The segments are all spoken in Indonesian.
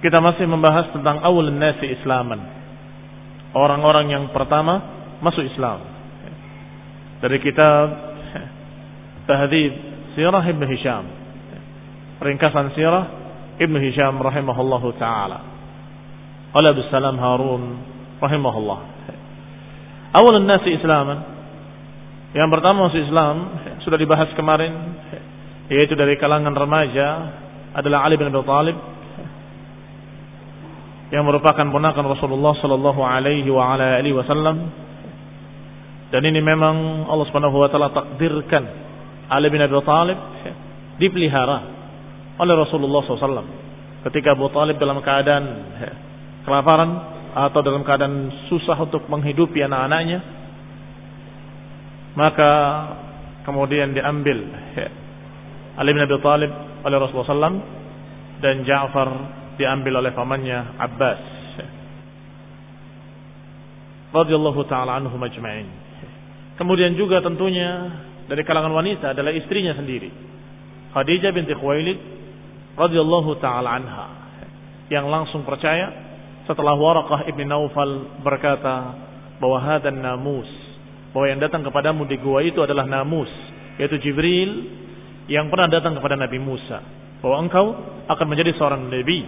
kita masih membahas tentang awal nasi islaman. Orang-orang yang pertama masuk Islam. Dari kitab Tahdhib Sirah Ibn Hisham. Ringkasan Sirah Ibn Hisham rahimahullahu taala. Qala Salam Harun rahimahullah. Awal nasi islaman. Yang pertama masuk Islam sudah dibahas kemarin yaitu dari kalangan remaja adalah Ali bin Abi Thalib yang merupakan ponakan Rasulullah sallallahu alaihi wa ala alihi wasallam. Dan ini memang Allah Subhanahu wa taala takdirkan Ali bin Abi Thalib dipelihara oleh Rasulullah SAW ketika Abu Talib dalam keadaan kelaparan atau dalam keadaan susah untuk menghidupi anak-anaknya maka kemudian diambil Ali bin Abi Thalib oleh Rasulullah SAW dan Ja'far diambil oleh pamannya Abbas. Radhiyallahu taala anhu majma'in. Kemudian juga tentunya dari kalangan wanita adalah istrinya sendiri. Khadijah binti Khuwailid radhiyallahu taala anha. Yang langsung percaya setelah Waraqah ibn Naufal berkata bahwa hadan namus. Bahwa yang datang kepadamu di gua itu adalah namus yaitu Jibril yang pernah datang kepada Nabi Musa. Bahwa engkau akan menjadi seorang nabi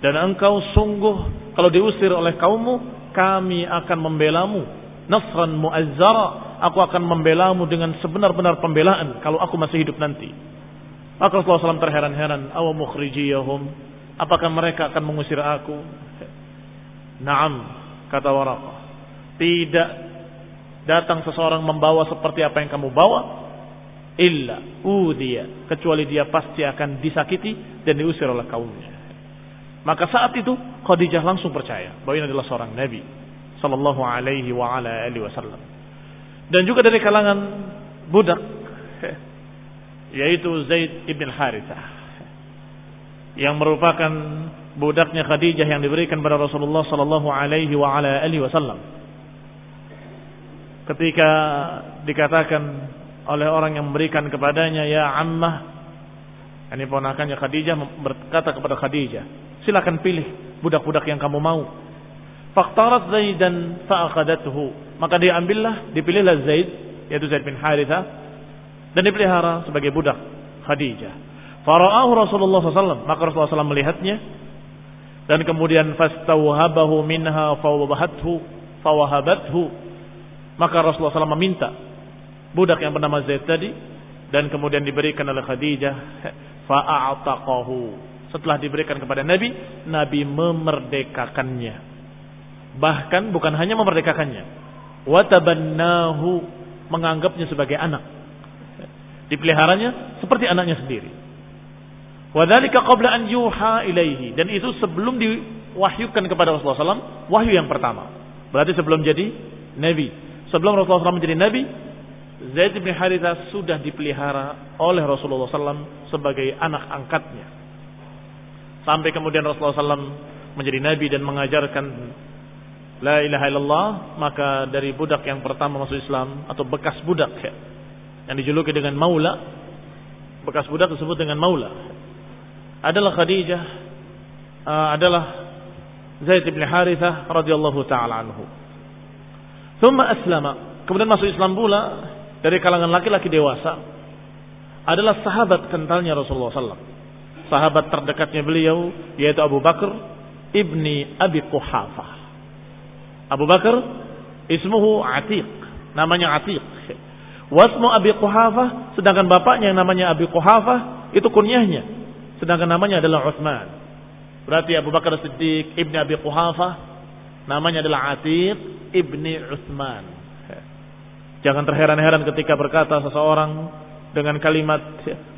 dan engkau sungguh kalau diusir oleh kaummu kami akan membelamu. Nasran muazzara aku akan membelamu dengan sebenar-benar pembelaan kalau aku masih hidup nanti. Maka Rasulullah SAW terheran-heran aw mukhrijiyahum apakah mereka akan mengusir aku? Naam kata Waraqah. Tidak datang seseorang membawa seperti apa yang kamu bawa illa udia kecuali dia pasti akan disakiti dan diusir oleh kaumnya maka saat itu Khadijah langsung percaya bahwa ini adalah seorang nabi sallallahu alaihi wa ala alihi wasallam. Dan juga dari kalangan budak yaitu Zaid ibn Harithah yang merupakan budaknya Khadijah yang diberikan kepada Rasulullah sallallahu alaihi wa ala alihi wasallam. Ketika dikatakan oleh orang yang memberikan kepadanya ya ammah ini ponakannya Khadijah berkata kepada Khadijah silakan pilih budak-budak yang kamu mau Faktarat Zaidan fa'akhadathu. Maka diambillah, dipilihlah Zaid, yaitu Zaid bin Haritha, dan dipelihara sebagai budak Khadijah. Fara'ahu Rasulullah SAW. Maka Rasulullah SAW melihatnya, dan kemudian fastawhabahu minha fawahathu fawahabathu. Maka Rasulullah SAW meminta budak yang bernama Zaid tadi, dan kemudian diberikan oleh Khadijah, fa'a'taqahu. Setelah diberikan kepada Nabi, Nabi memerdekakannya. Bahkan bukan hanya memerdekakannya, wa tabannahu menganggapnya sebagai anak. Dipeliharanya seperti anaknya sendiri. Wadhalika qabla an yuha ilaihi dan itu sebelum diwahyukan kepada Rasulullah SAW wahyu yang pertama. Berarti sebelum jadi nabi. Sebelum Rasulullah SAW menjadi nabi, Zaid bin Haritha sudah dipelihara oleh Rasulullah SAW sebagai anak angkatnya. Sampai kemudian Rasulullah SAW menjadi nabi dan mengajarkan La ilaha illallah maka dari budak yang pertama masuk Islam atau bekas budak ya, yang dijuluki dengan maula bekas budak disebut dengan maula adalah Khadijah uh, adalah Zaid bin Harithah radhiyallahu taala anhu. Thumma aslama. Kemudian masuk Islam pula dari kalangan laki-laki dewasa adalah sahabat kentalnya Rasulullah SAW. Sahabat terdekatnya beliau yaitu Abu Bakar ibni Abi Quhafah. Abu Bakar ismuhu Atiq, namanya Atiq. Wasmu Abi Quhafah, sedangkan bapaknya yang namanya Abi Quhafah itu kunyahnya, sedangkan namanya adalah Utsman. Berarti Abu Bakar Siddiq ibni Abi Quhafah namanya adalah Atiq ibni Utsman. Jangan terheran-heran ketika berkata seseorang dengan kalimat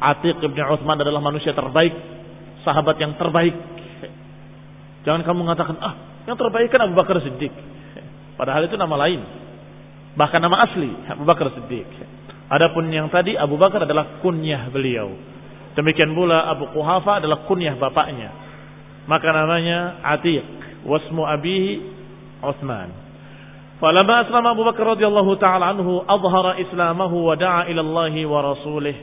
Atiq ibni Utsman adalah manusia terbaik, sahabat yang terbaik. Jangan kamu mengatakan, ah yang terbaik kan Abu Bakar Siddiq. Padahal itu nama lain. Bahkan nama asli Abu Bakar Siddiq. Adapun yang tadi Abu Bakar adalah kunyah beliau. Demikian pula Abu Quhafa adalah kunyah bapaknya. Maka namanya Atiq. Wasmu abihi Uthman. Aslama Abu Bakar radhiyallahu taala anhu adhara islamahu wa da'a ila Allah wa rasulih.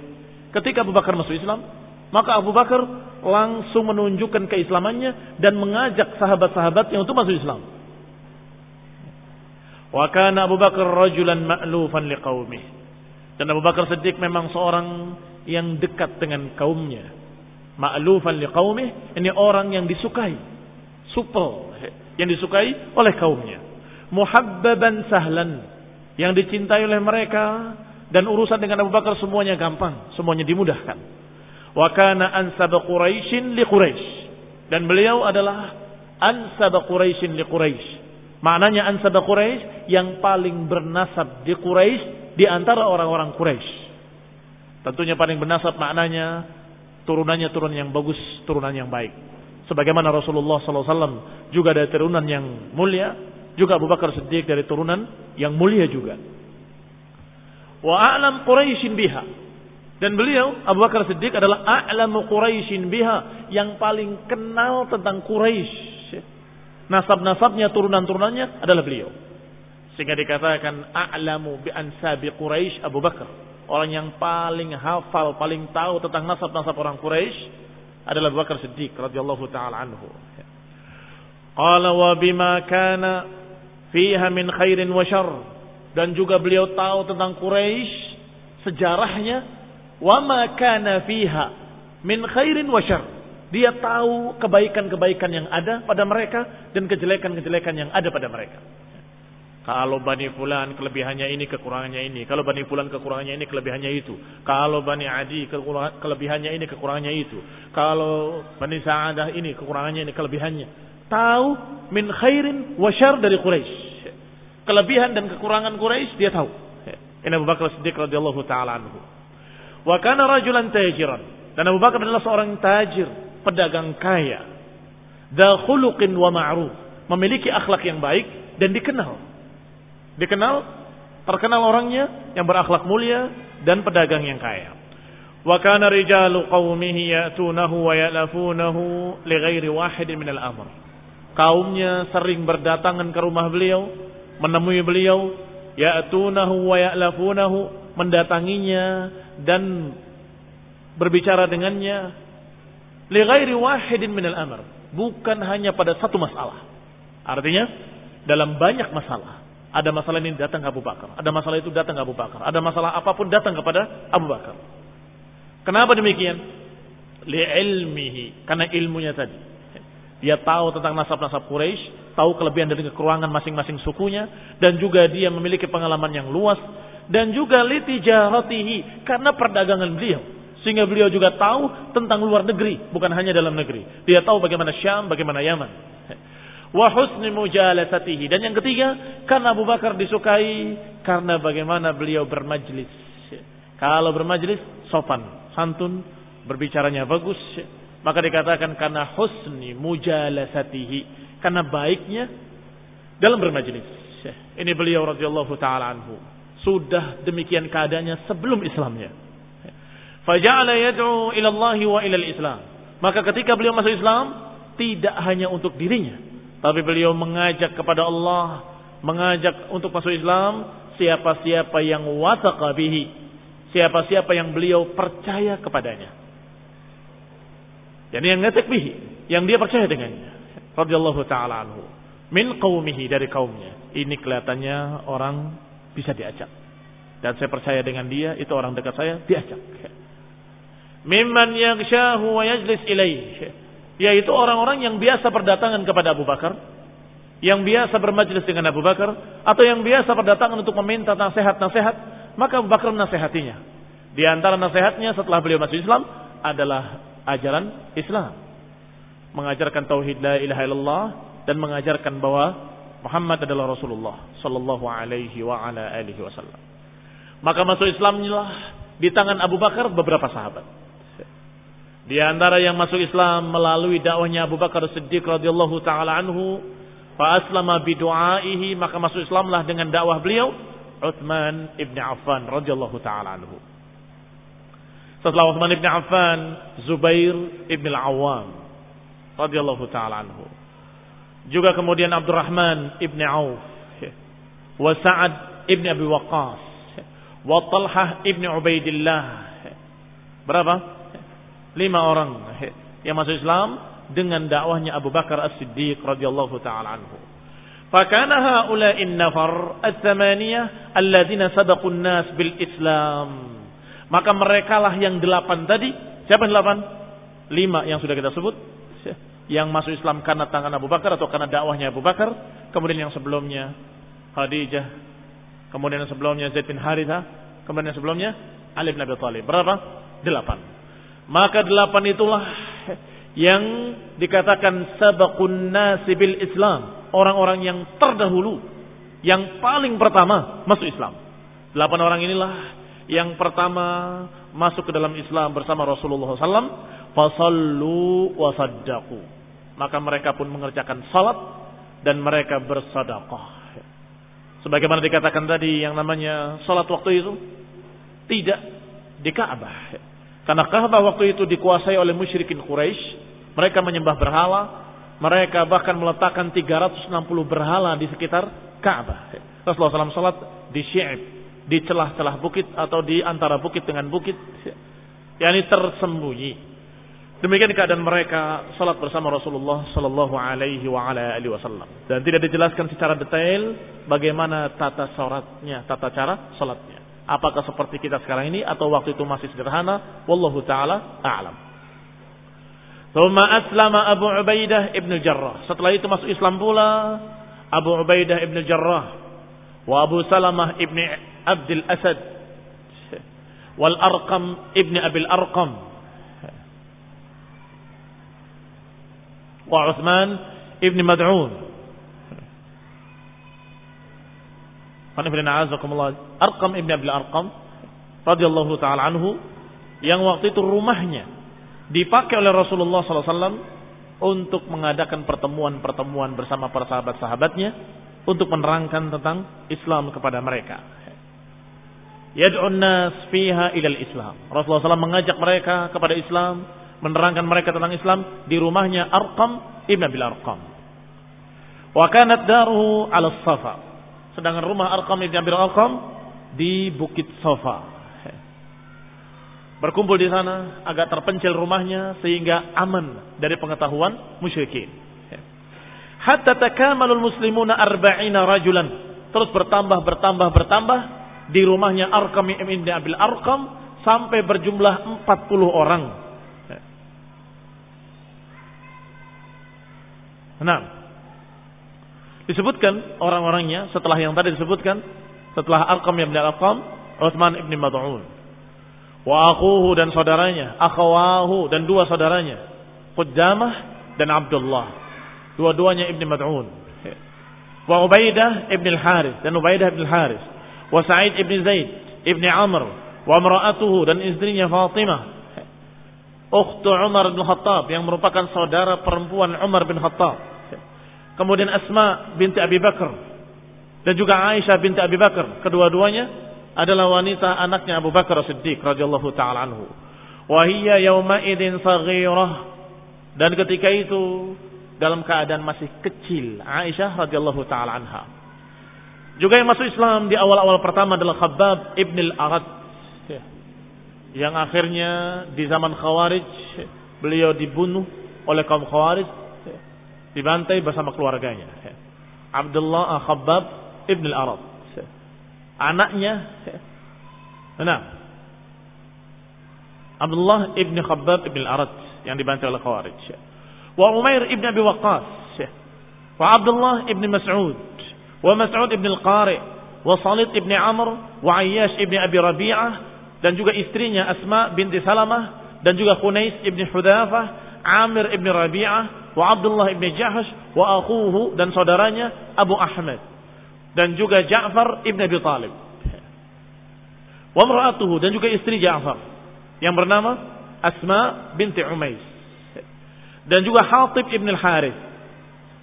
Ketika Abu Bakar masuk Islam, maka Abu Bakar langsung menunjukkan keislamannya dan mengajak sahabat-sahabatnya untuk masuk Islam. Wa kana Abu Bakar rajulan ma'lufan liqaumih. Dan Abu Bakar Siddiq memang seorang yang dekat dengan kaumnya. Ma'lufan liqaumih, ini orang yang disukai. Supel, yang disukai oleh kaumnya. Muhabbaban sahlan, yang dicintai oleh mereka dan urusan dengan Abu Bakar semuanya gampang, semuanya dimudahkan. Wa kana ansab Quraisyin li Quraisy. Dan beliau adalah ansab Quraisyin li Quraisy Maknanya ansab Quraisy yang paling bernasab di Quraisy di antara orang-orang Quraisy. Tentunya paling bernasab maknanya turunannya turunan yang bagus, turunan yang baik. Sebagaimana Rasulullah SAW juga dari turunan yang mulia, juga Abu Bakar Siddiq dari turunan yang mulia juga. Wa a'lam Quraisyin biha. Dan beliau Abu Bakar Siddiq adalah a'lamu Quraisyin biha, yang paling kenal tentang Quraisy nasab-nasabnya, turunan-turunannya adalah beliau. Sehingga dikatakan a'lamu bi ansabi Quraisy Abu Bakar. Orang yang paling hafal, paling tahu tentang nasab-nasab orang Quraisy adalah Abu Bakar Siddiq radhiyallahu taala anhu. Qala wa bima kana fiha min khairin wa syarr dan juga beliau tahu tentang Quraisy sejarahnya wa ma kana fiha min khairin wa syarr dia tahu kebaikan-kebaikan yang ada pada mereka dan kejelekan-kejelekan yang ada pada mereka. Kalau Bani Fulan kelebihannya ini, kekurangannya ini. Kalau Bani Fulan kekurangannya ini, kelebihannya itu. Kalau Bani Adi kelebihannya ini, kekurangannya itu. Kalau Bani Sa'adah ini, kekurangannya ini, kelebihannya. Tahu min khairin wa syar dari Quraisy. Kelebihan dan kekurangan Quraisy dia tahu. Ini Abu Bakar Siddiq radhiyallahu taala anhu. Wa kana rajulan tajiran. Dan Abu Bakar adalah seorang tajir pedagang kaya, dakhuluqin wa ma'ruf, memiliki akhlak yang baik dan dikenal. Dikenal, terkenal orangnya yang berakhlak mulia dan pedagang yang kaya. Wa kana rijalu qaumihi ya'tunahu wa ya'lafunahu li ghairi wahidin min al-amr. Kaumnya sering berdatangan ke rumah beliau, menemui beliau, ya'tunahu wa ya'lafunahu, mendatanginya dan berbicara dengannya li ghairi wahidin minal amr. Bukan hanya pada satu masalah. Artinya dalam banyak masalah. Ada masalah ini datang ke Abu Bakar. Ada masalah itu datang ke Abu Bakar. Ada masalah apa pun datang kepada Abu Bakar. Kenapa demikian? Li ilmihi. Karena ilmunya tadi. Dia tahu tentang nasab-nasab Quraisy, tahu kelebihan dan kekurangan masing-masing sukunya, dan juga dia memiliki pengalaman yang luas, dan juga litijaratihi karena perdagangan beliau. Sehingga beliau juga tahu tentang luar negeri, bukan hanya dalam negeri. Dia tahu bagaimana Syam, bagaimana Yaman. Wa husni mujalasatihi. Dan yang ketiga, karena Abu Bakar disukai karena bagaimana beliau bermajlis. Kalau bermajlis sopan, santun, berbicaranya bagus, maka dikatakan karena husni mujalasatihi, karena baiknya dalam bermajlis. Ini beliau radhiyallahu taala anhu. Sudah demikian keadaannya sebelum Islamnya. Faja'ala yad'u ila wa ila islam Maka ketika beliau masuk Islam, tidak hanya untuk dirinya, tapi beliau mengajak kepada Allah, mengajak untuk masuk Islam siapa-siapa yang wasaqa bihi, siapa-siapa yang beliau percaya kepadanya. Yani yang ngetek bihi, yang dia percaya dengannya. Radhiyallahu taala anhu. Min qaumihi dari kaumnya. Ini kelihatannya orang bisa diajak. Dan saya percaya dengan dia, itu orang dekat saya, diajak. Mimman yaghshahu wa yajlis ilaih yaitu orang-orang yang biasa berdatangan kepada Abu Bakar, yang biasa bermajlis dengan Abu Bakar, atau yang biasa berdatangan untuk meminta nasihat-nasihat, maka Abu Bakar menasehatinya. Di antara nasihatnya setelah beliau masuk Islam adalah ajaran Islam. Mengajarkan tauhid la ilaha illallah dan mengajarkan bahwa Muhammad adalah Rasulullah sallallahu alaihi wa ala alihi wasallam. Maka masuk Islamnya di tangan Abu Bakar beberapa sahabat. Di antara yang masuk Islam melalui dakwahnya Abu Bakar Siddiq radhiyallahu taala anhu, fa aslama bi du'aihi maka masuk Islamlah dengan dakwah beliau Utsman ibn Affan radhiyallahu taala anhu. Setelah Utsman ibn Affan, Zubair ibn Al-Awwam radhiyallahu taala anhu. Juga kemudian Abdurrahman ibn Auf, wa Sa'ad ibn Abi Waqqas, wa Talhah ibn Ubaidillah. Berapa? lima orang yang masuk Islam dengan dakwahnya Abu Bakar As-Siddiq radhiyallahu taala anhu. Haula'in nafar ats-tsamaniyah alladziina sabaqun nas bil Islam. Maka mereka lah yang delapan tadi. Siapa yang delapan? Lima yang sudah kita sebut. Yang masuk Islam karena tangan Abu Bakar atau karena dakwahnya Abu Bakar. Kemudian yang sebelumnya Khadijah. Kemudian yang sebelumnya Zaid bin Haritha. Kemudian yang sebelumnya Ali bin Abi Thalib. Berapa? Delapan. Maka delapan itulah yang dikatakan sabakun nasibil Islam. Orang-orang yang terdahulu. Yang paling pertama masuk Islam. Delapan orang inilah yang pertama masuk ke dalam Islam bersama Rasulullah SAW. Fasallu wasaddaku. Maka mereka pun mengerjakan salat dan mereka bersadaqah. Sebagaimana dikatakan tadi yang namanya salat waktu itu tidak di Ka'bah karena Ka'bah waktu itu dikuasai oleh musyrikin Quraisy. Mereka menyembah berhala. Mereka bahkan meletakkan 360 berhala di sekitar Ka'bah. Rasulullah SAW salat di Syi'ib. Di celah-celah bukit atau di antara bukit dengan bukit. Yani tersembunyi. Demikian keadaan mereka salat bersama Rasulullah sallallahu alaihi wa ala alihi wasallam. Dan tidak dijelaskan secara detail bagaimana tata salatnya, tata cara salatnya. Apakah seperti kita sekarang ini atau waktu itu masih sederhana? Wallahu taala a'lam. Thumma aslama Abu Ubaidah ibn Jarrah. Setelah itu masuk Islam pula Abu Ubaidah ibn Jarrah wa Abu Salamah ibn Abdul Asad wal Arqam ibn Abil Arqam wa Uthman ibn Mad'un Arqam ibn Abil Arqam radhiyallahu taala anhu yang waktu itu rumahnya dipakai oleh Rasulullah SAW untuk mengadakan pertemuan-pertemuan bersama para sahabat-sahabatnya untuk menerangkan tentang Islam kepada mereka. Yad'un nas fiha ilal Islam. Rasulullah SAW mengajak mereka kepada Islam, menerangkan mereka tentang Islam di rumahnya Arqam ibn Abil Arqam. Wa kanat daruhu 'ala Safa. Sedangkan rumah Arqam ibn Abi Arqam di Bukit Sofa. Berkumpul di sana agak terpencil rumahnya sehingga aman dari pengetahuan musyrikin. Hatta takamalul muslimuna arba'ina rajulan. Terus bertambah, bertambah, bertambah. Di rumahnya Arqam ibn Abil Arqam sampai berjumlah 40 orang. Nah, disebutkan orang-orangnya setelah yang tadi disebutkan setelah Arqam bin Arqam Utsman ibn Mad'un wa akhuhu dan saudaranya akhawahu dan dua saudaranya Qudamah dan Abdullah Dua-duanya Ibn Mad'un. Wa Ubaidah Ibn al-Haris dan Ubaidah Ibn al-Haris. Wa Sa'id Ibn Zaid Ibn Amr wa imra'atuhu dan istrinya Fatimah. Ukhtu Umar bin Khattab yang merupakan saudara perempuan Umar bin Khattab. Kemudian Asma binti Abi Bakar dan juga Aisyah binti Abi Bakar. Kedua-duanya adalah wanita anaknya Abu Bakar Siddiq radhiyallahu taala anhu. Wa hiya yawma idin saghirah. Dan ketika itu dalam keadaan masih kecil Aisyah radhiyallahu taala anha. Juga yang masuk Islam di awal-awal pertama adalah Khabbab ibn al-Arad. Yang akhirnya di zaman Khawarij beliau dibunuh oleh kaum Khawarij dibantai bersama keluarganya. Abdullah Khabbab ibn al-Arad. Anaknya Nah, Abdullah ibn Khabbab ibn al-Arad yang dibantai oleh Khawarij. Wa Umair ibn Abi Waqqas. Wa Abdullah ibn Mas'ud. Mas'ud ibn al-Qari. Wa Salid ibn Amr. Wa Ayyash ibn Abi Rabi'ah. Dan juga istrinya Asma binti Salamah. Dan juga Khunais ibn Hudafah. Amir ibn Rabi'ah. Wa Abdullah ibn Jahash. Wa akhuhu dan saudaranya Abu Ahmad. Dan juga Ja'far ibn Abi Talib. Wa mra'atuhu dan juga istri Ja'far. Yang bernama Asma binti Umais dan juga Hatib ibn al-Harith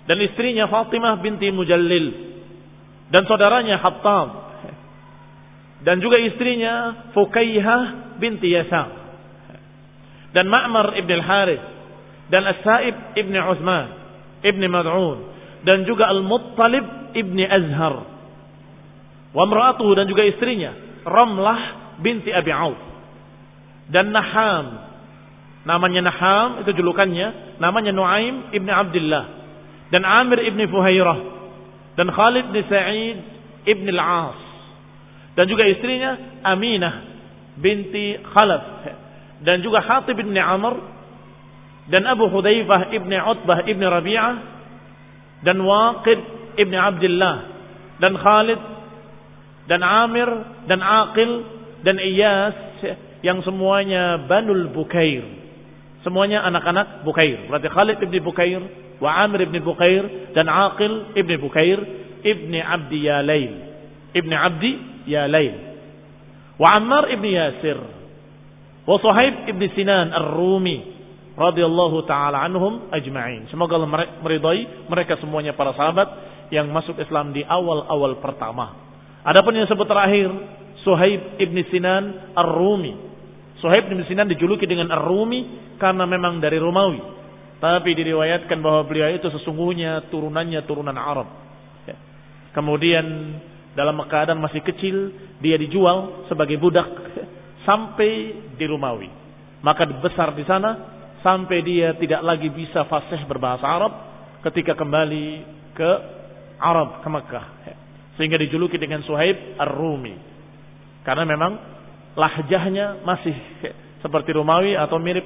dan istrinya Fatimah binti Mujallil dan saudaranya Hattab dan juga istrinya Fukaihah binti Yasa dan Ma'mar ibn al-Harith dan As-Sa'ib ibn Uthman ibn Mad'un dan juga Al-Muttalib ibn Azhar wa mra'atuhu dan juga istrinya Ramlah binti Abi Auf dan Naham Namanya Naham, itu julukannya. Namanya Nuaim ibn Abdullah. Dan Amir ibn Fuhairah. Dan Khalid bin Sa'id ibn al-As. Dan juga istrinya Aminah binti Khalaf. Dan juga Hatib ibn Amr. Dan Abu Hudhaifah ibn Utbah ibn Rabi'ah. Dan Waqid ibn Abdullah. Dan Khalid. Dan Amir. Dan Aqil. Dan Iyas. Yang semuanya Banul Bukair Semuanya anak-anak Bukair. Berarti Khalid ibn Bukair, wa Amir ibn Bukair, dan Aqil ibn Bukair, ibn Abdi Yalail. Ibn Abdi Yalail. Wa Ammar ibn Yasir. Wa Suhaib ibn Sinan Ar-Rumi. radhiyallahu ta'ala anhum ajma'in. Semoga Allah meridai mereka semuanya para sahabat yang masuk Islam di awal-awal pertama. Adapun yang sebut terakhir, Suhaib ibn Sinan Ar-Rumi Suhaib bin Sinan dijuluki dengan Ar-Rumi karena memang dari Romawi. Tapi diriwayatkan bahwa beliau itu sesungguhnya turunannya turunan Arab. Ya. Kemudian dalam keadaan masih kecil dia dijual sebagai budak sampai di Romawi. Maka besar di sana sampai dia tidak lagi bisa fasih berbahasa Arab ketika kembali ke Arab ke Mekah. Ya. Sehingga dijuluki dengan Suhaib Ar-Rumi. Karena memang lahjahnya masih seperti Romawi atau mirip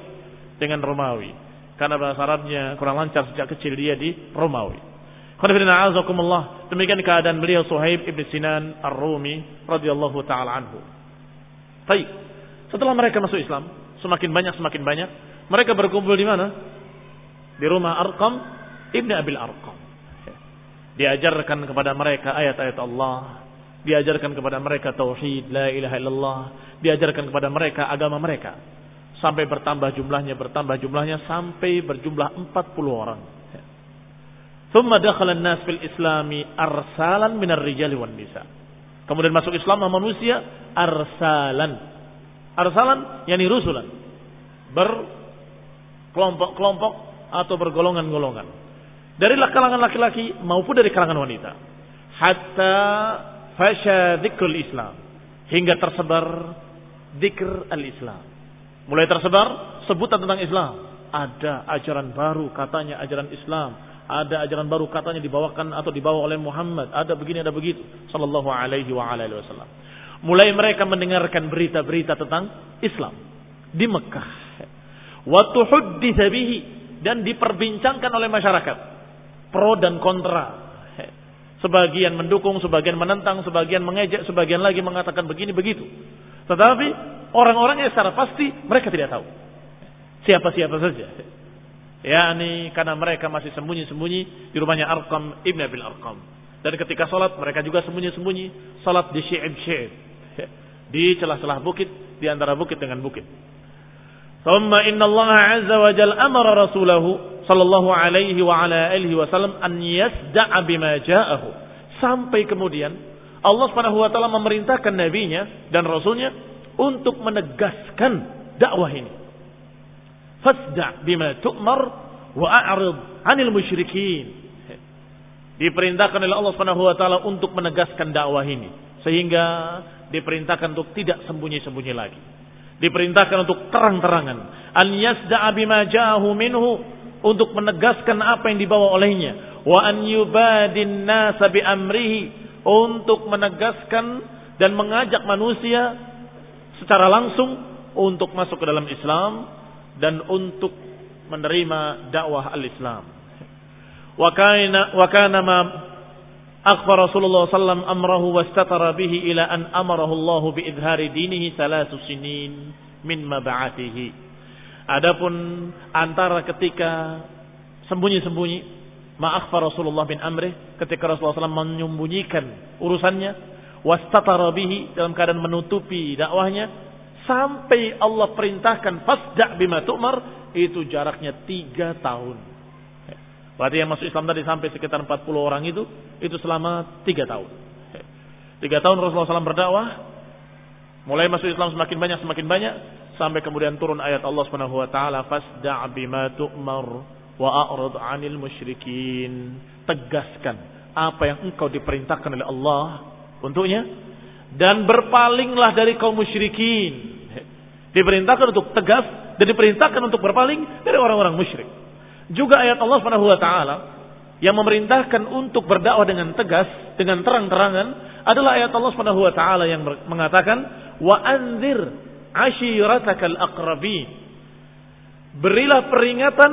dengan Romawi. Karena bahasa Arabnya kurang lancar sejak kecil dia di Romawi. Demikian keadaan beliau Suhaib ibn Sinan Ar-Rumi radhiyallahu taala anhu. Baik. Setelah mereka masuk Islam, semakin banyak semakin banyak, mereka berkumpul di mana? Di rumah Arqam ibn Abil Arqam. Diajarkan kepada mereka ayat-ayat Allah, diajarkan kepada mereka tauhid, la ilaha illallah, diajarkan kepada mereka agama mereka. Sampai bertambah jumlahnya, bertambah jumlahnya sampai berjumlah 40 orang. Thumma dakhala an-nas fil islami arsalan minar rijali wan nisa. Kemudian masuk Islam manusia arsalan. Arsalan yani rusulan. Berkelompok-kelompok atau bergolongan-golongan. Dari kalangan laki-laki maupun dari kalangan wanita. Hatta fasya dzikrul Islam. Hingga tersebar Dikr al-Islam. Mulai tersebar sebutan tentang Islam. Ada ajaran baru katanya ajaran Islam. Ada ajaran baru katanya dibawakan atau dibawa oleh Muhammad. Ada begini ada begitu. Sallallahu alaihi wa alaihi wasallam. Mulai mereka mendengarkan berita-berita tentang Islam di Mekah. Wa tuhudditsa bihi dan diperbincangkan oleh masyarakat. Pro dan kontra. Sebagian mendukung, sebagian menentang, sebagian mengejek, sebagian lagi mengatakan begini begitu. Tetapi orang-orangnya secara pasti mereka tidak tahu. Siapa-siapa saja. yakni karena mereka masih sembunyi-sembunyi di rumahnya Arqam Ibn Abil Arqam. Dan ketika sholat mereka juga sembunyi-sembunyi sholat di syi'ib-syi'ib. Di celah-celah bukit, di antara bukit dengan bukit. ثم إن الله عز وجل أمر رسوله صلى الله عليه وعلى آله وسلم أن يسدع بما جاءه sampai kemudian Allah Subhanahu wa taala memerintahkan nabinya dan rasulnya untuk menegaskan dakwah ini. Fasda bima tu'mar wa a'rid 'anil musyrikin. Diperintahkan oleh Allah Subhanahu wa taala untuk menegaskan dakwah ini sehingga diperintahkan untuk tidak sembunyi-sembunyi lagi. Diperintahkan untuk terang-terangan. An yasda'a bima ja'ahu minhu untuk menegaskan apa yang dibawa olehnya. Wa an yubadin nasa bi amrihi untuk menegaskan dan mengajak manusia secara langsung untuk masuk ke dalam Islam dan untuk menerima dakwah al-Islam. Wa kana wa kana ma akhbar Rasulullah sallam amrahu wastatara bihi ila an amarahu Allah bi idhari dinihi thalath sinin min mab'atihi. Adapun antara ketika sembunyi-sembunyi ma ma'akhfa Rasulullah bin Amrih ketika Rasulullah Sallam menyembunyikan urusannya wastatara bihi dalam keadaan menutupi dakwahnya sampai Allah perintahkan fasda' bima tu'mar itu jaraknya tiga tahun Berarti yang masuk Islam tadi sampai sekitar 40 orang itu, itu selama 3 tahun. 3 tahun Rasulullah SAW berdakwah, mulai masuk Islam semakin banyak, semakin banyak, sampai kemudian turun ayat Allah Subhanahu wa taala fasda' bima tu'mar wa a'rid 'anil musyrikin. Tegaskan apa yang engkau diperintahkan oleh Allah untuknya dan berpalinglah dari kaum musyrikin. Diperintahkan untuk tegas dan diperintahkan untuk berpaling dari orang-orang musyrik. Juga ayat Allah Subhanahu wa taala yang memerintahkan untuk berdakwah dengan tegas, dengan terang-terangan adalah ayat Allah Subhanahu wa taala yang mengatakan wa anzir ashiratakal aqrabin. Berilah peringatan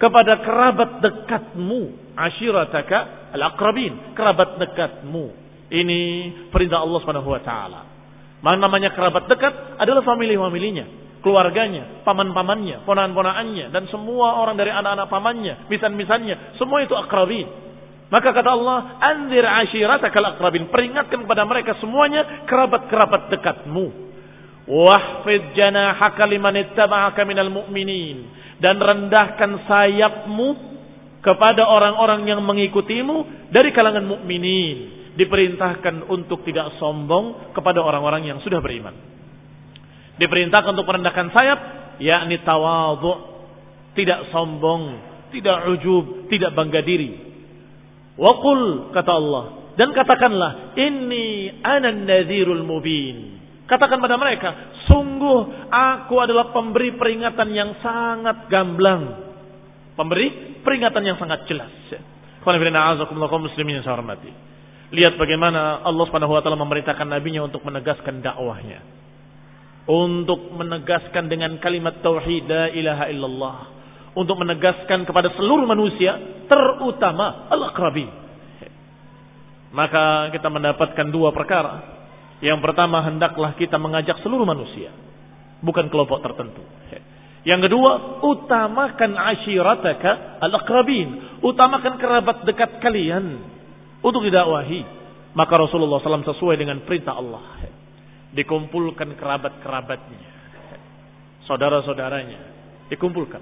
kepada kerabat dekatmu, ashirataka al-aqrabin, kerabat dekatmu. Ini perintah Allah Subhanahu wa taala. Namanya kerabat dekat adalah famili-familinya keluarganya, paman-pamannya, ponakan-ponakannya, dan semua orang dari anak-anak pamannya, misan-misannya, semua itu akrabin. Maka kata Allah, anzir ashiratakal akrabin. Peringatkan kepada mereka semuanya kerabat-kerabat dekatmu. Wahfid janahaka liman ittaba'aka minal mu'minin. Dan rendahkan sayapmu kepada orang-orang yang mengikutimu dari kalangan mukminin. Diperintahkan untuk tidak sombong kepada orang-orang yang sudah beriman. Diperintahkan untuk merendahkan sayap, yakni tawadhu, tidak sombong, tidak ujub, tidak bangga diri. Waqul kata Allah dan katakanlah ini anan nadhirul mubin. Katakan pada mereka, sungguh aku adalah pemberi peringatan yang sangat gamblang. Pemberi peringatan yang sangat jelas. muslimin yang saya hormati. Lihat bagaimana Allah Subhanahu wa taala memerintahkan nabinya untuk menegaskan dakwahnya. Untuk menegaskan dengan kalimat tauhid la ilaha illallah. Untuk menegaskan kepada seluruh manusia terutama al-aqrabin maka kita mendapatkan dua perkara. Yang pertama hendaklah kita mengajak seluruh manusia. Bukan kelompok tertentu. Yang kedua utamakan ashirataka al-aqrabin utamakan kerabat dekat kalian untuk didakwahi maka Rasulullah SAW sesuai dengan perintah Allah dikumpulkan kerabat-kerabatnya, saudara-saudaranya, dikumpulkan.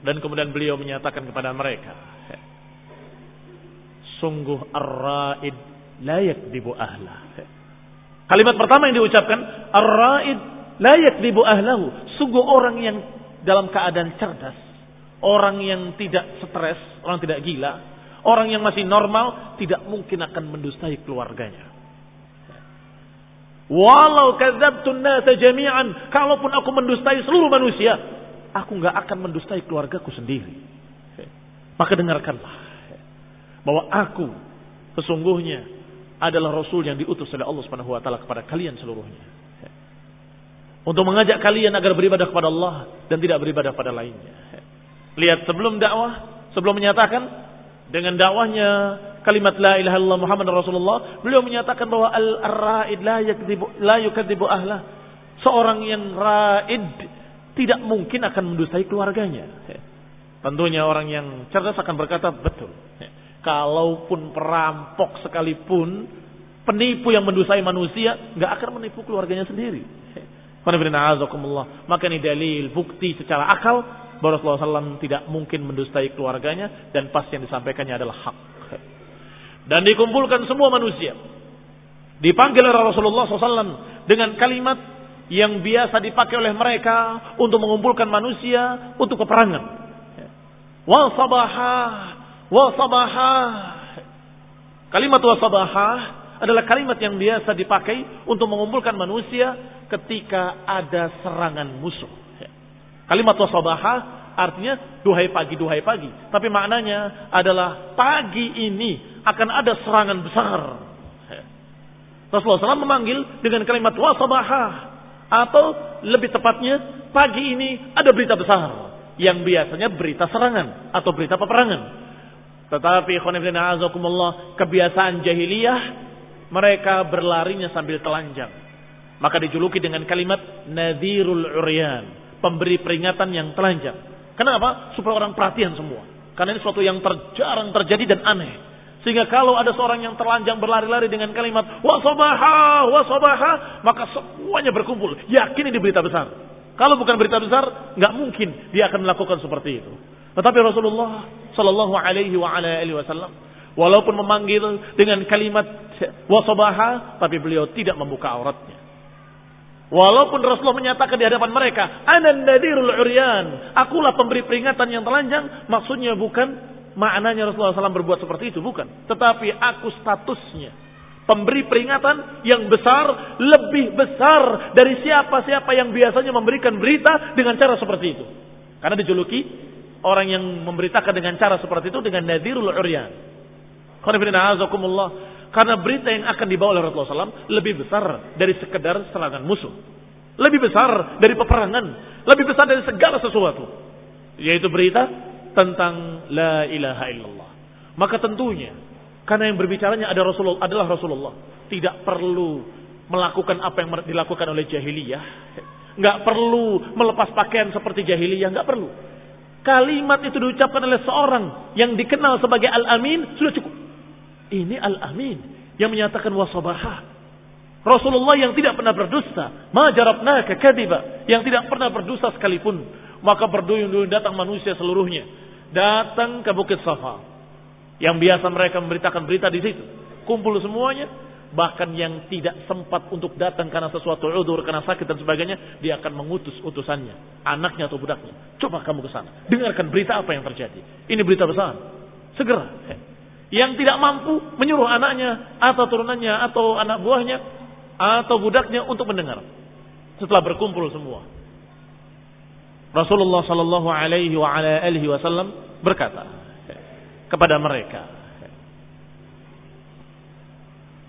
Dan kemudian beliau menyatakan kepada mereka, sungguh ar-raid layak dibu ahlah. Kalimat pertama yang diucapkan, ar-raid layak dibu ahlahu. Sungguh orang yang dalam keadaan cerdas, orang yang tidak stres, orang tidak gila, orang yang masih normal, tidak mungkin akan mendustai keluarganya. Walau kadzabtun nasa jami'an, kalaupun aku mendustai seluruh manusia, aku nggak akan mendustai keluargaku sendiri. Maka dengarkanlah bahwa aku sesungguhnya adalah rasul yang diutus oleh Allah Subhanahu wa taala kepada kalian seluruhnya. Untuk mengajak kalian agar beribadah kepada Allah dan tidak beribadah pada lainnya. Lihat sebelum dakwah, sebelum menyatakan dengan dakwahnya kalimat la ilaha illallah Muhammad Rasulullah, beliau menyatakan bahwa al-raid la yakdzibu la ahla. Seorang yang raid tidak mungkin akan mendustai keluarganya. Tentunya orang yang cerdas akan berkata betul. Kalaupun perampok sekalipun, penipu yang mendusai manusia, nggak akan menipu keluarganya sendiri. Maka ini dalil, bukti secara akal bahwa Rasulullah SAW tidak mungkin mendustai keluarganya dan pasti yang disampaikannya adalah hak. Dan dikumpulkan semua manusia. Dipanggil oleh Rasulullah SAW dengan kalimat yang biasa dipakai oleh mereka untuk mengumpulkan manusia untuk peperangan. Wa sabahah, wa sabahah. Kalimat wa sabahah adalah kalimat yang biasa dipakai untuk mengumpulkan manusia ketika ada serangan musuh. Kalimat wasabaha artinya duhai pagi, duhai pagi. Tapi maknanya adalah pagi ini akan ada serangan besar. Rasulullah SAW memanggil dengan kalimat wasabaha. Atau lebih tepatnya pagi ini ada berita besar. Yang biasanya berita serangan atau berita peperangan. Tetapi kebiasaan jahiliyah mereka berlarinya sambil telanjang. Maka dijuluki dengan kalimat Nadirul Uryan. Pemberi peringatan yang telanjang. Kenapa? Supaya orang perhatian semua. Karena ini suatu yang terjarang terjadi dan aneh. Sehingga kalau ada seorang yang terlanjang berlari-lari dengan kalimat wasobaha, wasobaha, maka semuanya berkumpul. Yakin ini berita besar. Kalau bukan berita besar, nggak mungkin dia akan melakukan seperti itu. Tetapi Rasulullah Shallallahu Alaihi Wasallam, walaupun memanggil dengan kalimat wasobaha, tapi beliau tidak membuka auratnya. Walaupun Rasulullah menyatakan di hadapan mereka, "Anan nadirul uryan." Akulah pemberi peringatan yang telanjang, maksudnya bukan maknanya Rasulullah SAW berbuat seperti itu, bukan. Tetapi aku statusnya pemberi peringatan yang besar, lebih besar dari siapa-siapa yang biasanya memberikan berita dengan cara seperti itu. Karena dijuluki orang yang memberitakan dengan cara seperti itu dengan nadirul uryan. Azakumullah. Karena berita yang akan dibawa oleh Rasulullah SAW lebih besar dari sekedar serangan musuh. Lebih besar dari peperangan. Lebih besar dari segala sesuatu. Yaitu berita tentang La ilaha illallah. Maka tentunya, karena yang berbicaranya ada Rasulullah, adalah Rasulullah. Tidak perlu melakukan apa yang dilakukan oleh jahiliyah. Nggak perlu melepas pakaian seperti jahiliyah. Nggak perlu. Kalimat itu diucapkan oleh seorang yang dikenal sebagai Al-Amin sudah cukup. Ini Al-Amin yang menyatakan wasabaha. Rasulullah yang tidak pernah berdusta, majarabnaka kadiba, yang tidak pernah berdusta sekalipun, maka berduyun-duyun datang manusia seluruhnya, datang ke Bukit Safa. Yang biasa mereka memberitakan berita di situ. Kumpul semuanya, bahkan yang tidak sempat untuk datang karena sesuatu udur, karena sakit dan sebagainya, dia akan mengutus utusannya, anaknya atau budaknya. Coba kamu ke sana, dengarkan berita apa yang terjadi. Ini berita besar. Segera yang tidak mampu menyuruh anaknya atau turunannya atau anak buahnya atau budaknya untuk mendengar setelah berkumpul semua. Rasulullah Shallallahu Alaihi Wasallam berkata kepada mereka,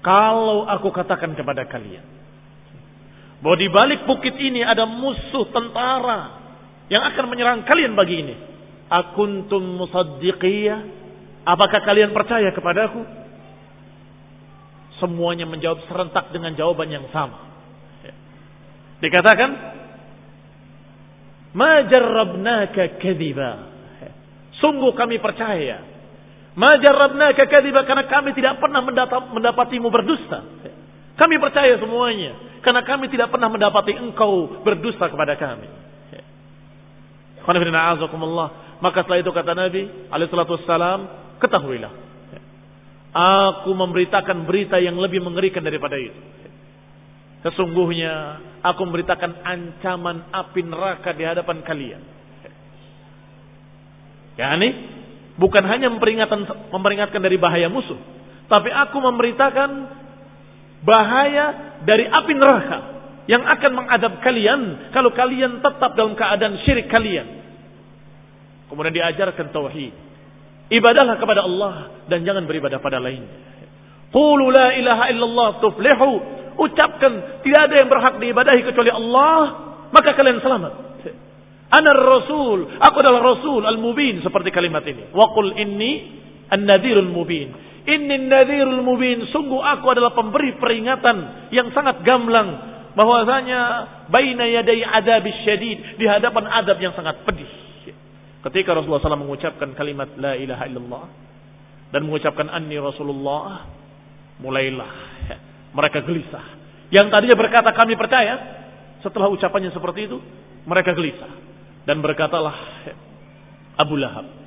kalau aku katakan kepada kalian bahwa di balik bukit ini ada musuh tentara yang akan menyerang kalian bagi ini, akuntum musaddiqiyah Apakah kalian percaya kepadaku? Semuanya menjawab serentak dengan jawaban yang sama. Dikatakan, Majarrabnaka kadiba. Sungguh kami percaya. Majarrabnaka kadiba karena kami tidak pernah mendapatimu berdusta. Kami percaya semuanya. Karena kami tidak pernah mendapati engkau berdusta kepada kami. Maka setelah itu kata Nabi alaihissalam, ketahuilah. Aku memberitakan berita yang lebih mengerikan daripada itu. Sesungguhnya aku memberitakan ancaman api neraka di hadapan kalian. Ya ini bukan hanya memperingatkan memperingatkan dari bahaya musuh, tapi aku memberitakan bahaya dari api neraka yang akan mengadab kalian kalau kalian tetap dalam keadaan syirik kalian. Kemudian diajarkan tauhid. Ibadahlah kepada Allah dan jangan beribadah pada lain. Qulu la ilaha illallah tuflihu. Ucapkan tidak ada yang berhak diibadahi kecuali Allah, maka kalian selamat. Ana rasul, aku adalah rasul al-mubin seperti kalimat ini. Wa qul inni an-nadhirul mubin. Inni an-nadhirul mubin, sungguh aku adalah pemberi peringatan yang sangat gamblang bahwasanya baina yaday adabis syadid di hadapan adab yang sangat pedih. Ketika Rasulullah SAW mengucapkan kalimat La ilaha illallah dan mengucapkan Anni Rasulullah, mulailah mereka gelisah. Yang tadinya berkata kami percaya, setelah ucapannya seperti itu, mereka gelisah. Dan berkatalah Abu Lahab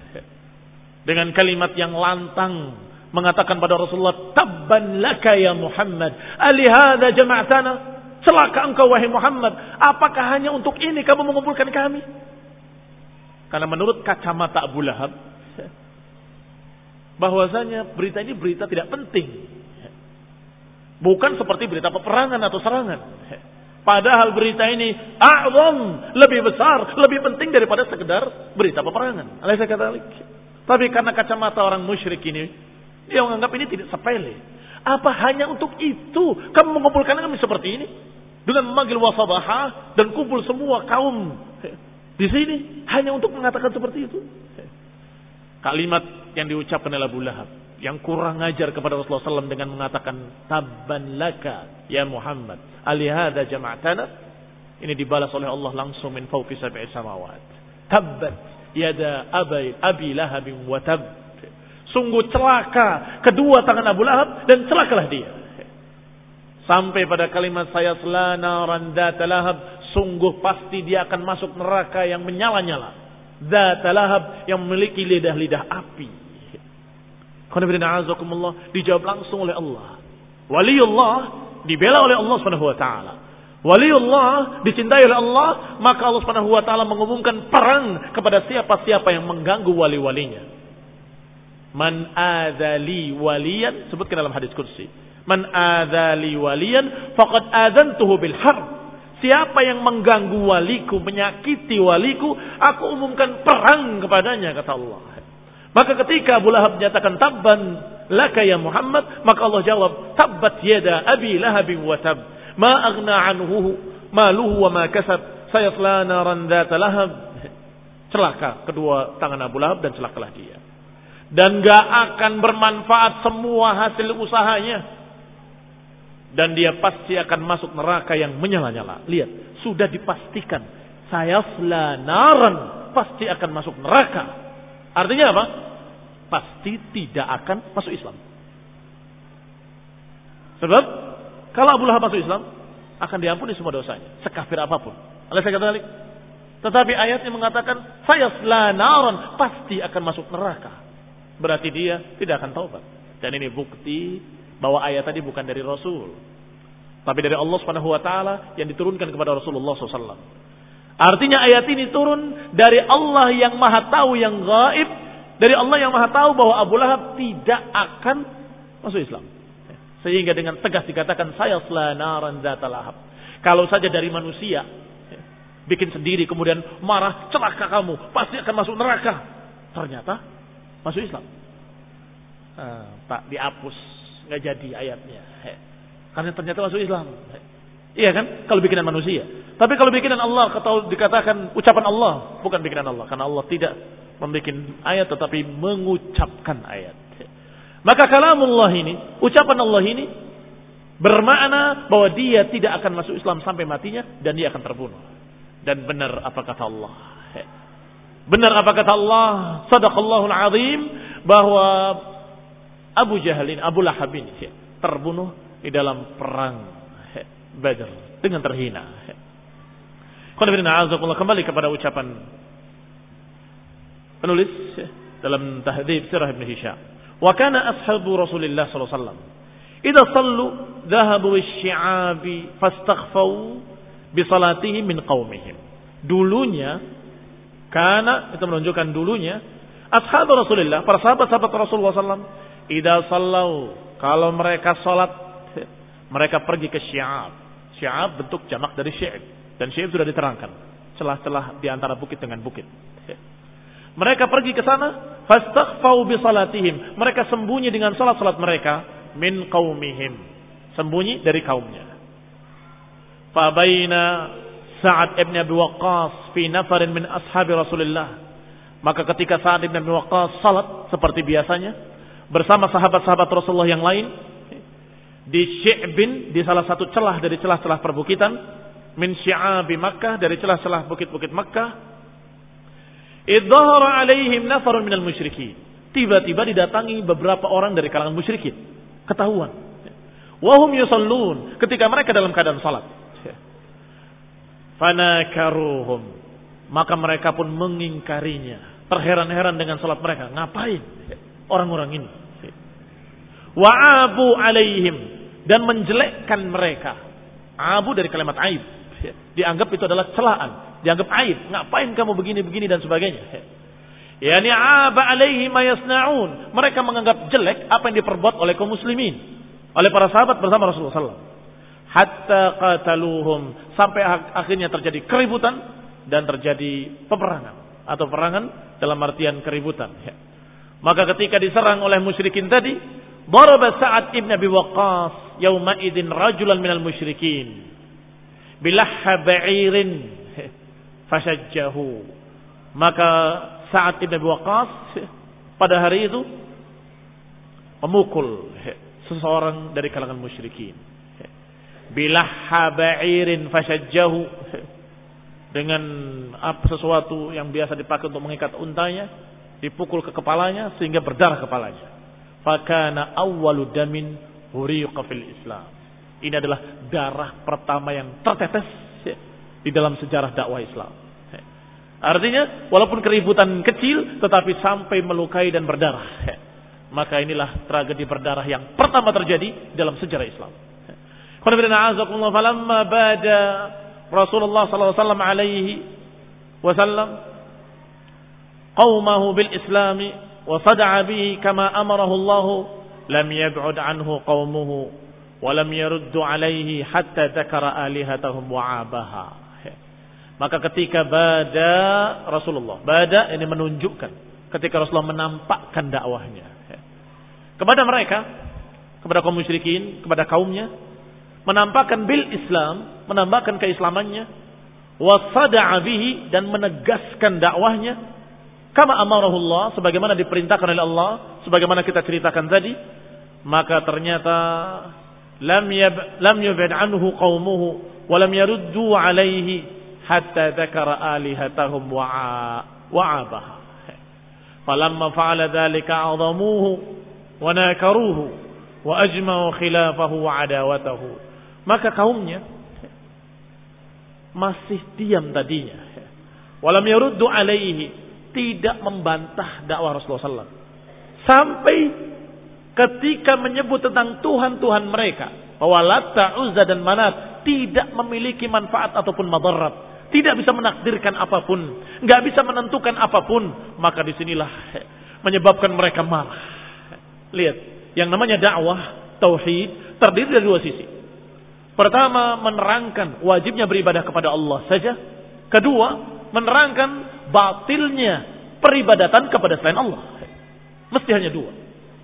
dengan kalimat yang lantang mengatakan pada Rasulullah, "Tabban laka ya Muhammad, alihada jama'tana?" Celaka engkau wahai Muhammad, apakah hanya untuk ini kamu mengumpulkan kami? Karena menurut kacamata Abu Lahab, bahwasanya berita ini berita tidak penting. Bukan seperti berita peperangan atau serangan. Padahal berita ini a'zam, lebih besar, lebih penting daripada sekedar berita peperangan. Tapi karena kacamata orang musyrik ini, dia menganggap ini tidak sepele. Apa hanya untuk itu kamu mengumpulkan kami seperti ini? Dengan memanggil wasabaha dan kumpul semua kaum di sini hanya untuk mengatakan seperti itu. Kalimat yang diucapkan oleh Abu Lahab yang kurang ajar kepada Rasulullah SAW dengan mengatakan tabban laka ya Muhammad alihada jama'atana ini dibalas oleh Allah langsung min fawqi sab'i samawat tabbat yada abi abi lahabin wa tab Sungguh celaka kedua tangan Abu Lahab dan celakalah dia. Sampai pada kalimat saya selana randa talahab. Sungguh pasti dia akan masuk neraka yang menyala-nyala. Zat lahab yang memiliki lidah-lidah api. Dijawab langsung oleh Allah. Waliullah dibela oleh Allah Subhanahu wa taala. Waliullah dicintai oleh Allah, maka Allah Subhanahu wa taala mengumumkan perang kepada siapa-siapa yang mengganggu wali-walinya. Man adali waliyan sebutkan dalam hadis kursi. Man adali waliyan faqad adantuhu bil harb. Siapa yang mengganggu waliku, menyakiti waliku, aku umumkan perang kepadanya kata Allah. Maka ketika Abu Lahab menyatakan tabban laka ya Muhammad, maka Allah jawab, tabbat yada abi lahabin wa tab. Ma aghna anhu maluhu wa ma kasab. Sayasla naran dhata lahab. Celaka kedua tangan Abu Lahab dan celakalah dia dan gak akan bermanfaat semua hasil usahanya dan dia pasti akan masuk neraka yang menyala-nyala. Lihat, sudah dipastikan saya selanaran pasti akan masuk neraka. Artinya apa? Pasti tidak akan masuk Islam. Sebab kalau Abu Lahab masuk Islam akan diampuni semua dosanya, sekafir apa pun. Oleh saya kata Tetapi ayatnya mengatakan saya selanaran pasti akan masuk neraka berarti dia tidak akan taubat. Dan ini bukti bahwa ayat tadi bukan dari Rasul, tapi dari Allah Subhanahu wa taala yang diturunkan kepada Rasulullah SAW. Artinya ayat ini turun dari Allah yang Maha Tahu yang gaib, dari Allah yang Maha Tahu bahwa Abu Lahab tidak akan masuk Islam. Sehingga dengan tegas dikatakan saya selanaran zata lahab. Kalau saja dari manusia bikin sendiri kemudian marah celaka kamu pasti akan masuk neraka. Ternyata masuk Islam. Tak dihapus, nggak jadi ayatnya. Karena ternyata masuk Islam. Iya kan? Kalau bikinan manusia. Tapi kalau bikinan Allah, atau dikatakan ucapan Allah, bukan bikinan Allah. Karena Allah tidak membuat ayat, tetapi mengucapkan ayat. Maka kalamullah ini, ucapan Allah ini, bermakna bahwa dia tidak akan masuk Islam sampai matinya, dan dia akan terbunuh. Dan benar apa kata Allah. Benar apa kata Allah? Sadaqallahul azim bahwa Abu Jahal ini, Abu Lahab ini terbunuh di dalam perang Badr dengan terhina. Kembali kepada ucapan penulis dalam tahdhib sirah Ibn Hisham. Wa kana ashabu Rasulullah sallallahu alaihi wasallam idza sallu dhahabu asy-syi'abi fastaghfau bi salatihi min qaumihim. Dulunya karena itu menunjukkan dulunya ashab Rasulullah, para sahabat-sahabat Rasulullah SAW, idza sallau, kalau mereka salat, mereka pergi ke syi'ab. Syi'ab bentuk jamak dari syi'ab dan syi'ab sudah diterangkan. Celah-celah di antara bukit dengan bukit. Mereka pergi ke sana, fastaghfau bi salatihim. Mereka sembunyi dengan salat-salat mereka min qaumihim. Sembunyi dari kaumnya. Fabaina Sa'ad ibn Abi Waqqas fi nafarin min ashabi Rasulullah. Maka ketika Sa'ad ibn Abi Waqqas salat seperti biasanya bersama sahabat-sahabat Rasulullah yang lain di Syi'bin di salah satu celah dari celah-celah perbukitan min Syi'abi Makkah dari celah-celah bukit-bukit Makkah Idzahara alaihim nafarun minal musyrikin. Tiba-tiba didatangi beberapa orang dari kalangan musyrikin. Ketahuan. Wahum yusallun. Ketika mereka dalam keadaan salat. Fanakaruhum. Maka mereka pun mengingkarinya. Terheran-heran dengan salat mereka. Ngapain orang-orang ini? Wa'abu alaihim. Dan menjelekkan mereka. Abu dari kalimat aib. Dianggap itu adalah celaan. Dianggap aib. Ngapain kamu begini-begini dan sebagainya. Yani aba alaihi ma yasna'un. Mereka menganggap jelek apa yang diperbuat oleh kaum muslimin. Oleh para sahabat bersama Rasulullah SAW. Hatta qataluhum. Sampai akhirnya terjadi keributan dan terjadi peperangan. Atau perangan dalam artian keributan. Maka ketika diserang oleh musyrikin tadi. Daraba Sa'ad ibn Abi Waqqas yawma idin rajulan minal musyrikin. Bilahha ba'irin fasajjahu. Maka Sa'ad ibn Abi Waqqas pada hari itu memukul seseorang dari kalangan musyrikin. Bilahha ba'irin fasajjahu dengan apa sesuatu yang biasa dipakai untuk mengikat untanya dipukul ke kepalanya sehingga berdarah kepalanya fakana awwalu damin huriqa fil Islam. Ini adalah darah pertama yang tertetes di dalam sejarah dakwah Islam. Artinya, walaupun keributan kecil, tetapi sampai melukai dan berdarah. Maka inilah tragedi berdarah yang pertama terjadi dalam sejarah Islam. Falamma bada Rasulullah sallallahu alaihi wasallam qaumahu bil islami وصدع به كما أمره الله لم يبعد عنه قومه ولم يرد عليه حتى ذكر آلهتهم وعابها maka ketika bada Rasulullah bada ini menunjukkan ketika Rasulullah menampakkan dakwahnya kepada mereka kepada kaum musyrikin kepada kaumnya menampakkan bil Islam menampakkan keislamannya wasada'a bihi dan menegaskan dakwahnya Kama amarahullah, sebagaimana diperintahkan oleh Allah, sebagaimana kita ceritakan tadi, maka ternyata lam yab, lam yubad anhu qaumuhu wa lam yaruddu alaihi hatta dzakara alihatahum wa wa'abaha. Falamma fa'ala dzalika 'azamuhu wa nakaruhu wa ajma'u khilafahu wa adawatahu. Maka kaumnya masih diam tadinya. Walam yaruddu alaihi tidak membantah dakwah Rasulullah SAW. Sampai ketika menyebut tentang Tuhan-Tuhan mereka. Bahwa Latta, Uzza dan Manat tidak memiliki manfaat ataupun madarat. Tidak bisa menakdirkan apa pun. Nggak bisa menentukan apa pun. Maka di sinilah menyebabkan mereka marah. Lihat. Yang namanya dakwah, tauhid, terdiri dari dua sisi. Pertama, menerangkan wajibnya beribadah kepada Allah saja. Kedua, menerangkan batilnya peribadatan kepada selain Allah. Mesti hanya dua.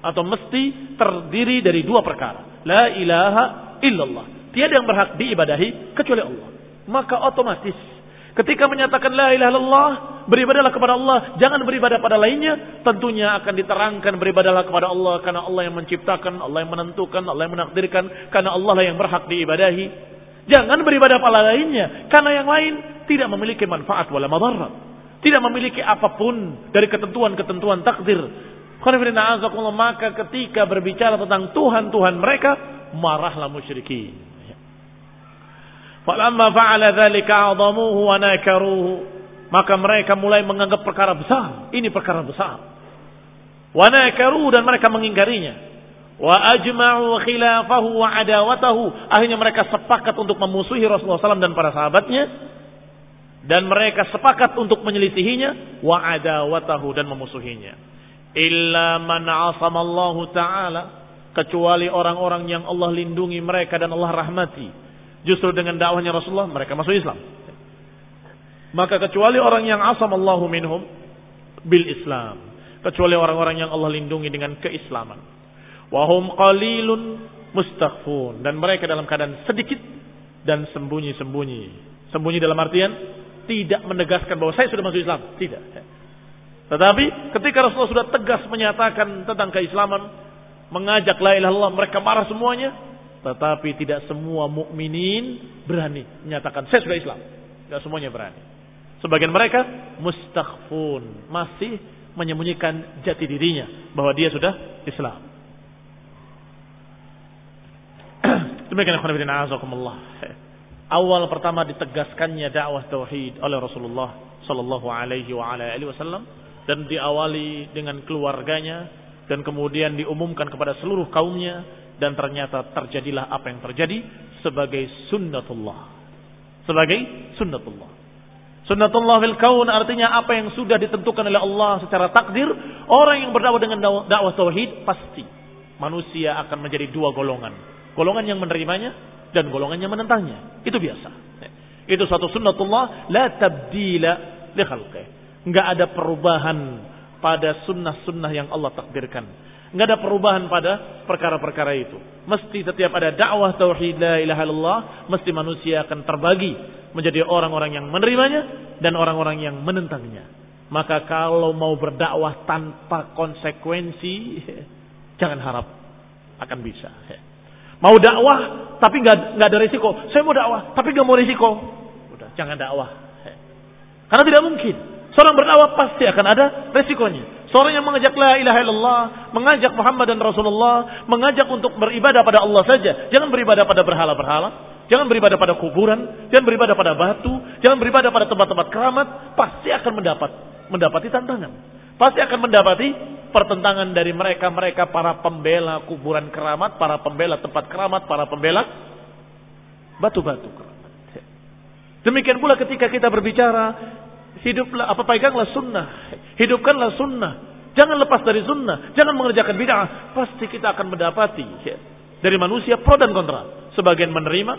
Atau mesti terdiri dari dua perkara. La ilaha illallah. Tiada yang berhak diibadahi kecuali Allah. Maka otomatis ketika menyatakan la ilaha illallah, beribadalah kepada Allah, jangan beribadah pada lainnya, tentunya akan diterangkan beribadalah kepada Allah karena Allah yang menciptakan, Allah yang menentukan, Allah yang menakdirkan, karena Allah lah yang berhak diibadahi. Jangan beribadah pada lainnya karena yang lain tidak memiliki manfaat wala madarat. Tidak memiliki apa pun dari ketentuan-ketentuan takdir. Maka ketika berbicara tentang Tuhan-Tuhan mereka, marahlah musyrikin. Falamma fa'ala dzalika 'adhamuhu wa nakaruhu. Maka mereka mulai menganggap perkara besar. Ini perkara besar. Wa dan mereka mengingkarinya. Wa ajma'u khilafahu wa adawatahu. Akhirnya mereka sepakat untuk memusuhi Rasulullah SAW dan para sahabatnya dan mereka sepakat untuk menyelisihinya wa adawatahu dan memusuhinya. Illa man asamallahu taala kecuali orang-orang yang Allah lindungi mereka dan Allah rahmati. Justru dengan dakwahnya Rasulullah mereka masuk Islam. Maka kecuali orang yang asamallahu minhum bil Islam. Kecuali orang-orang yang Allah lindungi dengan keislaman. Wahum qalilun mustaghfun. Dan mereka dalam keadaan sedikit dan sembunyi-sembunyi. Sembunyi dalam artian tidak menegaskan bahwa saya sudah masuk Islam. Tidak. Tetapi ketika Rasulullah sudah tegas menyatakan tentang keislaman, mengajak la ilaha illallah, mereka marah semuanya. Tetapi tidak semua mukminin berani menyatakan saya sudah Islam. Tidak semuanya berani. Sebagian mereka mustakhfun, masih menyembunyikan jati dirinya bahwa dia sudah Islam. Demikian ikhwan azakumullah. Awal pertama ditegaskannya dakwah tauhid oleh Rasulullah sallallahu alaihi wa alihi wasallam dan diawali dengan keluarganya dan kemudian diumumkan kepada seluruh kaumnya dan ternyata terjadilah apa yang terjadi sebagai sunnatullah. Sebagai sunnatullah. Sunnatullah fil kaun artinya apa yang sudah ditentukan oleh Allah secara takdir, orang yang berdakwah dengan dakwah tauhid pasti manusia akan menjadi dua golongan. Golongan yang menerimanya dan golongan yang menentangnya. Itu biasa. Itu satu sunnatullah la tabdila li khalqih. Enggak ada perubahan pada sunnah-sunnah yang Allah takdirkan. Enggak ada perubahan pada perkara-perkara itu. Mesti setiap ada dakwah tauhid la ilaha illallah, mesti manusia akan terbagi menjadi orang-orang yang menerimanya dan orang-orang yang menentangnya. Maka kalau mau berdakwah tanpa konsekuensi, jangan harap akan bisa. Mau dakwah tapi nggak ada risiko. Saya mau dakwah tapi nggak mau risiko. Udah, jangan dakwah. Karena tidak mungkin. Seorang berdakwah pasti akan ada resikonya. Seorang yang mengajak la ilaha illallah, mengajak Muhammad dan Rasulullah, mengajak untuk beribadah pada Allah saja. Jangan beribadah pada berhala-berhala. Jangan beribadah pada kuburan, jangan beribadah pada batu, jangan beribadah pada tempat-tempat keramat, pasti akan mendapat mendapati tantangan. Pasti akan mendapati pertentangan dari mereka-mereka para pembela kuburan keramat, para pembela tempat keramat, para pembela batu-batu keramat. Demikian pula ketika kita berbicara, hiduplah apa peganglah sunnah, hidupkanlah sunnah. Jangan lepas dari sunnah, jangan mengerjakan bid'ah. Pasti kita akan mendapati dari manusia pro dan kontra. Sebagian menerima,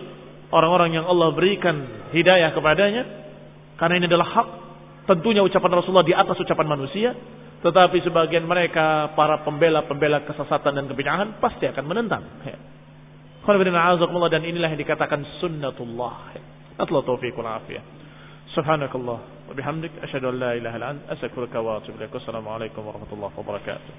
orang-orang yang Allah berikan hidayah kepadanya karena ini adalah hak tentunya ucapan Rasulullah di atas ucapan manusia tetapi sebagian mereka para pembela-pembela kesesatan dan kebid'ahan pasti akan menentang. Dan inilah yang dikatakan sunnatullah. Atlah taufiq wal afiyah. Subhanakallah. Wa bihamdik asyhadu an la ilaha illa anta astaghfiruka wa atubu ilaik. Assalamu alaikum warahmatullahi wabarakatuh